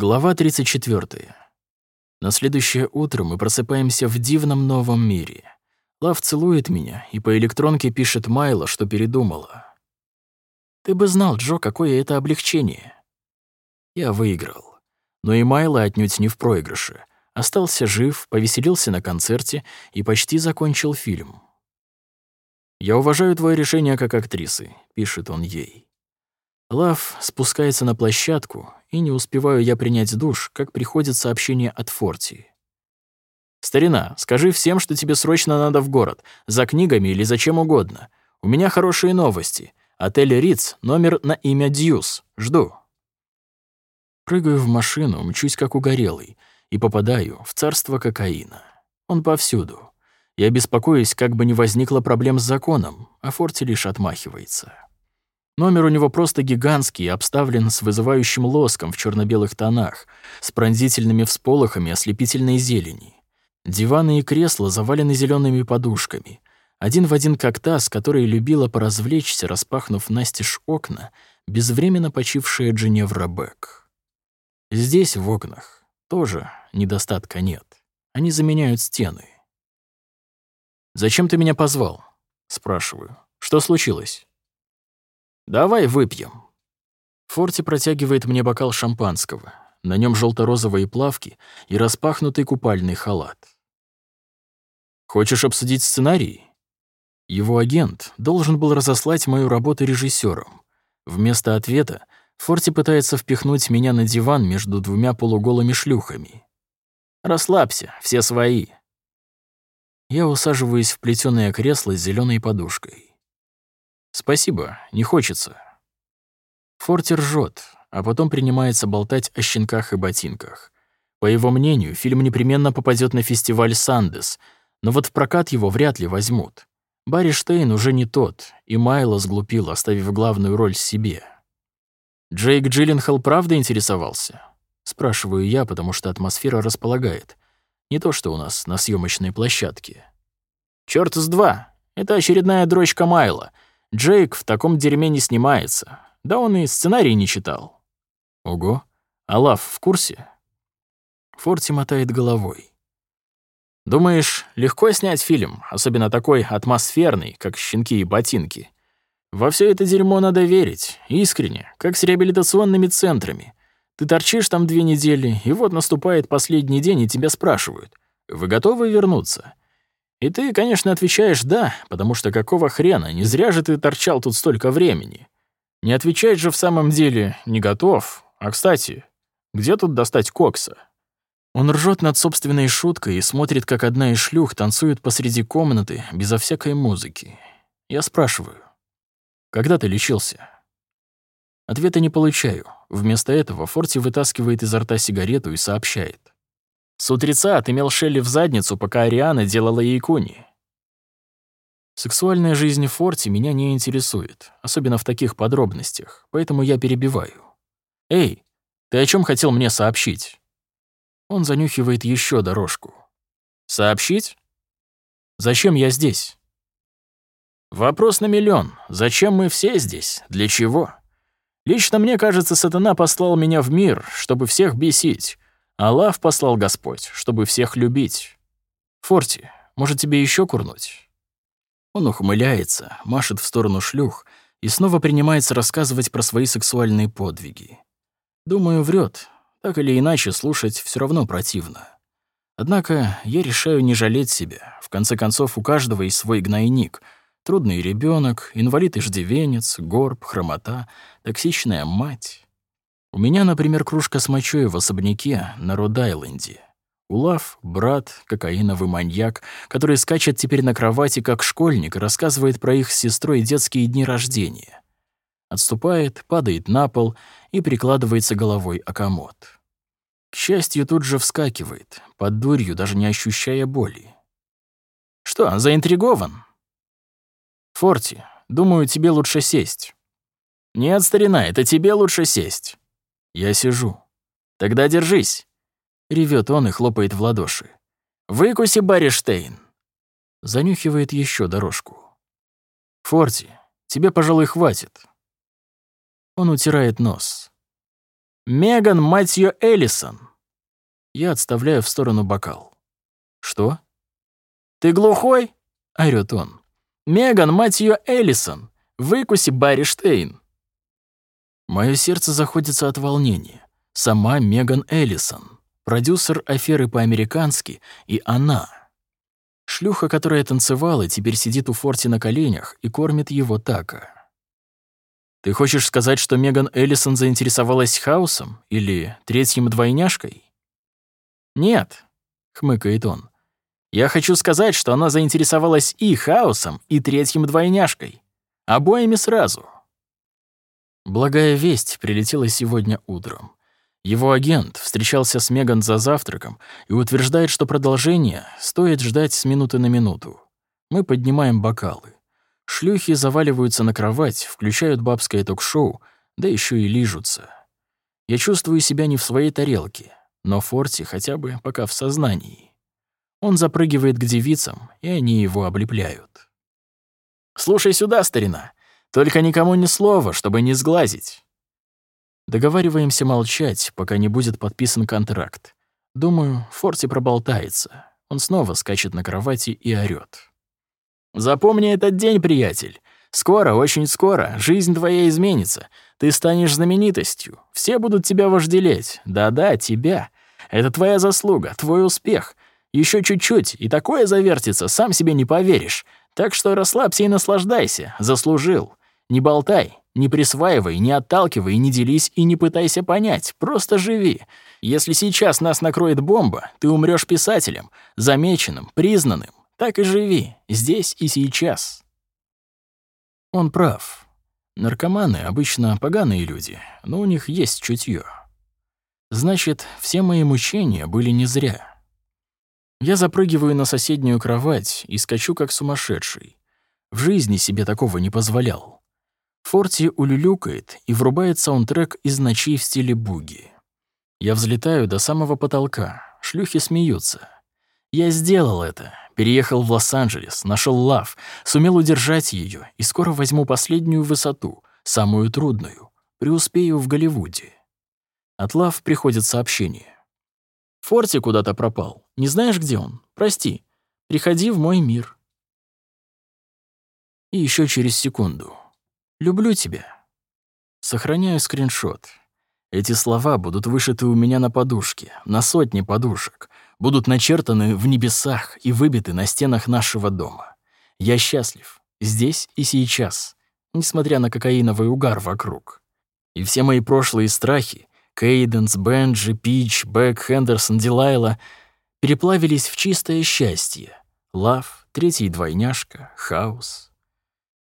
Глава 34. На следующее утро мы просыпаемся в дивном новом мире. Лав целует меня и по электронке пишет Майла, что передумала. «Ты бы знал, Джо, какое это облегчение». Я выиграл. Но и Майла отнюдь не в проигрыше. Остался жив, повеселился на концерте и почти закончил фильм. «Я уважаю твое решение как актрисы», — пишет он ей. Лав спускается на площадку, и не успеваю я принять душ, как приходит сообщение от Форти. «Старина, скажи всем, что тебе срочно надо в город, за книгами или за чем угодно. У меня хорошие новости. Отель Риц, номер на имя Дьюс. Жду». Прыгаю в машину, мчусь как угорелый, и попадаю в царство кокаина. Он повсюду. Я беспокоюсь, как бы не возникло проблем с законом, а Форти лишь отмахивается. Номер у него просто гигантский, обставлен с вызывающим лоском в черно белых тонах, с пронзительными всполохами ослепительной зелени. Диваны и кресла завалены зелеными подушками. Один в один как та, с которой любила поразвлечься, распахнув настежь окна, безвременно почившая Дженевра Бек. Здесь, в окнах, тоже недостатка нет. Они заменяют стены. «Зачем ты меня позвал?» — спрашиваю. «Что случилось?» «Давай выпьем». Форти протягивает мне бокал шампанского. На нем желто-розовые плавки и распахнутый купальный халат. «Хочешь обсудить сценарий?» Его агент должен был разослать мою работу режиссером. Вместо ответа Форти пытается впихнуть меня на диван между двумя полуголыми шлюхами. «Расслабься, все свои». Я усаживаюсь в плетёное кресло с зеленой подушкой. «Спасибо, не хочется». Форти ржет, а потом принимается болтать о щенках и ботинках. По его мнению, фильм непременно попадет на фестиваль «Сандес», но вот в прокат его вряд ли возьмут. Барри Штейн уже не тот, и Майло сглупил, оставив главную роль себе. «Джейк Джилленхол правда интересовался?» Спрашиваю я, потому что атмосфера располагает. Не то, что у нас на съемочной площадке. «Чёрт с два! Это очередная дрочка Майла. Джейк в таком дерьме не снимается. Да он и сценарий не читал. Ого. Алаф в курсе? Форти мотает головой. Думаешь, легко снять фильм, особенно такой атмосферный, как «Щенки и ботинки»? Во все это дерьмо надо верить, искренне, как с реабилитационными центрами. Ты торчишь там две недели, и вот наступает последний день, и тебя спрашивают, «Вы готовы вернуться?» И ты, конечно, отвечаешь «да», потому что какого хрена, не зря же ты торчал тут столько времени. Не отвечать же в самом деле «не готов». А, кстати, где тут достать кокса? Он ржет над собственной шуткой и смотрит, как одна из шлюх танцует посреди комнаты, безо всякой музыки. Я спрашиваю, «Когда ты лечился?» Ответа не получаю. Вместо этого Форти вытаскивает изо рта сигарету и сообщает. С утреца отымел Шелли в задницу, пока Ариана делала ей куни. Сексуальная жизнь Форти меня не интересует, особенно в таких подробностях, поэтому я перебиваю. «Эй, ты о чем хотел мне сообщить?» Он занюхивает еще дорожку. «Сообщить? Зачем я здесь?» «Вопрос на миллион. Зачем мы все здесь? Для чего?» Лично мне кажется, сатана послал меня в мир, чтобы всех бесить. Аллах послал Господь, чтобы всех любить. Форти, может, тебе еще курнуть?» Он ухмыляется, машет в сторону шлюх и снова принимается рассказывать про свои сексуальные подвиги. Думаю, врет. Так или иначе, слушать все равно противно. Однако я решаю не жалеть себя. В конце концов, у каждого есть свой гнойник. Трудный ребенок, инвалид-иждивенец, горб, хромота, токсичная мать. У меня, например, кружка с мочой в особняке на Род-Айленде. Улав — брат, кокаиновый маньяк, который скачет теперь на кровати как школьник рассказывает про их с сестрой детские дни рождения. Отступает, падает на пол и прикладывается головой о комод. К счастью, тут же вскакивает, под дурью, даже не ощущая боли. «Что, заинтригован?» «Форти, думаю, тебе лучше сесть». «Нет, старина, это тебе лучше сесть». Я сижу. Тогда держись. Ревет он и хлопает в ладоши. Выкуси, Барриштейн. Занюхивает еще дорожку. Форти, тебе, пожалуй, хватит. Он утирает нос. Меган, мать её, Эллисон!» Я отставляю в сторону бокал. «Что?» «Ты глухой?» — орёт он. «Меган, мать её, Эллисон! Выкуси Барри Штейн!» Моё сердце заходится от волнения. Сама Меган Эллисон, продюсер аферы по-американски, и она. Шлюха, которая танцевала, теперь сидит у Форти на коленях и кормит его така. Ты хочешь сказать, что Меган Эллисон заинтересовалась хаосом или третьим двойняшкой? Нет, хмыкает он. Я хочу сказать, что она заинтересовалась и хаосом, и третьим двойняшкой. Обоими сразу. Благая весть прилетела сегодня утром. Его агент встречался с Меган за завтраком и утверждает, что продолжение стоит ждать с минуты на минуту. Мы поднимаем бокалы. Шлюхи заваливаются на кровать, включают бабское ток-шоу, да еще и лижутся. Я чувствую себя не в своей тарелке, но Форти хотя бы пока в сознании. Он запрыгивает к девицам, и они его облепляют. «Слушай сюда, старина, только никому ни слова, чтобы не сглазить». Договариваемся молчать, пока не будет подписан контракт. Думаю, Форти проболтается. Он снова скачет на кровати и орёт. Запомни этот день, приятель. Скоро, очень скоро, жизнь твоя изменится. Ты станешь знаменитостью. Все будут тебя вожделеть. Да-да, тебя. Это твоя заслуга, твой успех. Еще чуть-чуть, и такое завертится, сам себе не поверишь. Так что расслабься и наслаждайся. Заслужил. Не болтай, не присваивай, не отталкивай, не делись и не пытайся понять. Просто живи. Если сейчас нас накроет бомба, ты умрешь писателем, замеченным, признанным. Так и живи, здесь и сейчас. Он прав. Наркоманы обычно поганые люди, но у них есть чутье. Значит, все мои мучения были не зря. Я запрыгиваю на соседнюю кровать и скачу как сумасшедший. В жизни себе такого не позволял. Форти улюлюкает и врубает саундтрек из ночей в стиле буги. Я взлетаю до самого потолка, шлюхи смеются. Я сделал это, Переехал в Лос-Анджелес, нашел Лав, сумел удержать ее и скоро возьму последнюю высоту, самую трудную, преуспею в Голливуде. От Лав приходит сообщение. Форти куда-то пропал. Не знаешь, где он? Прости. Приходи в мой мир. И еще через секунду. Люблю тебя. Сохраняю скриншот. Эти слова будут вышиты у меня на подушке, на сотне подушек, будут начертаны в небесах и выбиты на стенах нашего дома. Я счастлив, здесь и сейчас, несмотря на кокаиновый угар вокруг. И все мои прошлые страхи — Кейденс, Бенджи, Пич, Бэк, Хендерсон, Дилайла — переплавились в чистое счастье. Лав, третий двойняшка, хаос.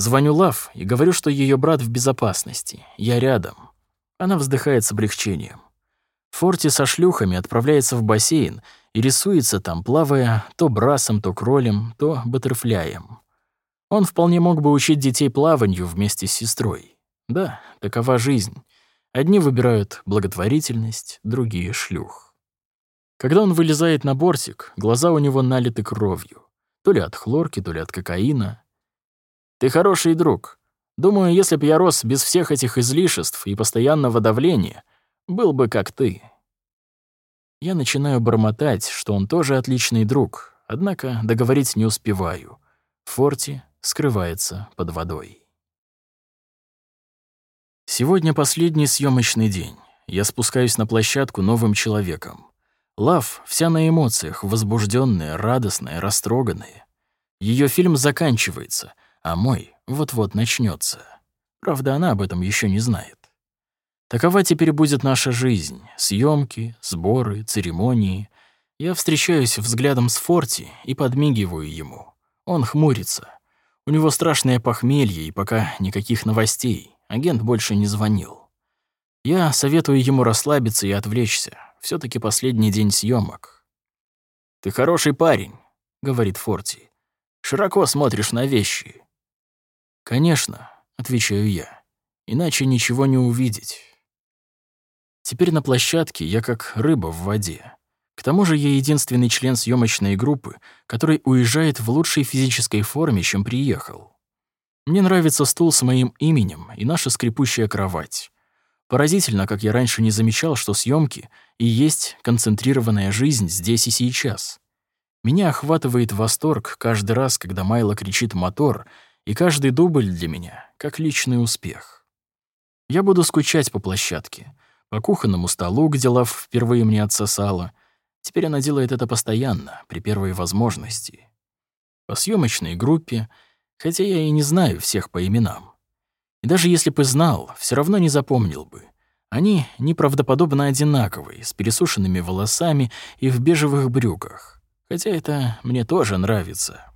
Звоню Лав и говорю, что ее брат в безопасности. Я рядом. Она вздыхает с облегчением. Форти со шлюхами отправляется в бассейн и рисуется там, плавая то брасом, то кролем, то баттерфляем. Он вполне мог бы учить детей плаванию вместе с сестрой. Да, такова жизнь. Одни выбирают благотворительность, другие — шлюх. Когда он вылезает на бортик, глаза у него налиты кровью. То ли от хлорки, то ли от кокаина. «Ты хороший друг. Думаю, если б я рос без всех этих излишеств и постоянного давления, был бы как ты». Я начинаю бормотать, что он тоже отличный друг, однако договорить не успеваю. Форти скрывается под водой. Сегодня последний съемочный день. Я спускаюсь на площадку новым человеком. Лав вся на эмоциях, возбужденная, радостная, растроганная. Ее фильм заканчивается, а мой вот-вот начнется. Правда, она об этом еще не знает. Такова теперь будет наша жизнь. Съемки, сборы, церемонии. Я встречаюсь взглядом с Форти и подмигиваю ему. Он хмурится. У него страшное похмелье, и пока никаких новостей. Агент больше не звонил. Я советую ему расслабиться и отвлечься. все таки последний день съемок. «Ты хороший парень», — говорит Форти. «Широко смотришь на вещи». «Конечно», — отвечаю я. «Иначе ничего не увидеть». Теперь на площадке я как рыба в воде. К тому же я единственный член съемочной группы, который уезжает в лучшей физической форме, чем приехал. Мне нравится стул с моим именем и наша скрипучая кровать. Поразительно, как я раньше не замечал, что съемки и есть концентрированная жизнь здесь и сейчас. Меня охватывает восторг каждый раз, когда Майло кричит «мотор», и каждый дубль для меня — как личный успех. Я буду скучать по площадке, по кухонному столу, где Лав впервые мне отсосала. Теперь она делает это постоянно, при первой возможности. По съемочной группе, хотя я и не знаю всех по именам. И даже если бы знал, все равно не запомнил бы. Они неправдоподобно одинаковые, с пересушенными волосами и в бежевых брюках. Хотя это мне тоже нравится.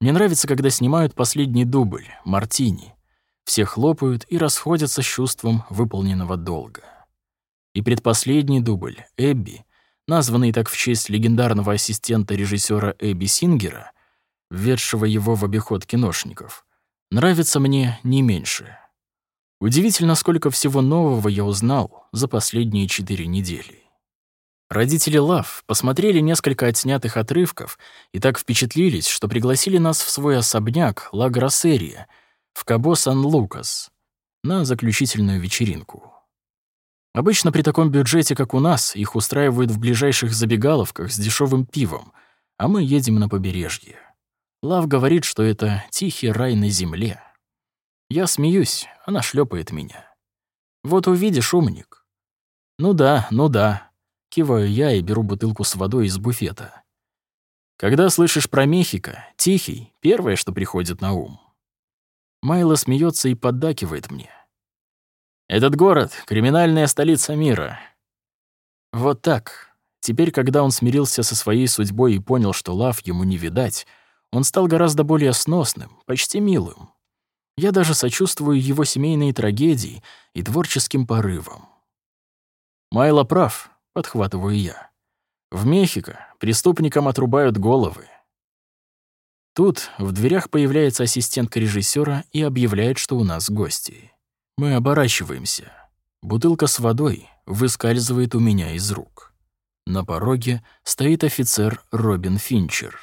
Мне нравится, когда снимают последний дубль, «Мартини». Все хлопают и расходятся с чувством выполненного долга. И предпоследний дубль, Эбби, названный так в честь легендарного ассистента режиссера Эбби Сингера, введшего его в обиход киношников, нравится мне не меньше. Удивительно, сколько всего нового я узнал за последние четыре недели. Родители Лав посмотрели несколько отснятых отрывков и так впечатлились, что пригласили нас в свой особняк Ла Гроссерия — в Кабо-Сан-Лукас на заключительную вечеринку. Обычно при таком бюджете, как у нас, их устраивают в ближайших забегаловках с дешевым пивом, а мы едем на побережье. Лав говорит, что это тихий рай на земле. Я смеюсь, она шлепает меня. Вот увидишь, умник. Ну да, ну да. Киваю я и беру бутылку с водой из буфета. Когда слышишь про Мехико, тихий, первое, что приходит на ум. Майло смеется и поддакивает мне. «Этот город — криминальная столица мира». Вот так. Теперь, когда он смирился со своей судьбой и понял, что лав ему не видать, он стал гораздо более сносным, почти милым. Я даже сочувствую его семейной трагедии и творческим порывам. Майло прав, подхватываю я. В Мехико преступникам отрубают головы. Тут в дверях появляется ассистентка режиссера и объявляет, что у нас гости. Мы оборачиваемся. Бутылка с водой выскальзывает у меня из рук. На пороге стоит офицер Робин Финчер.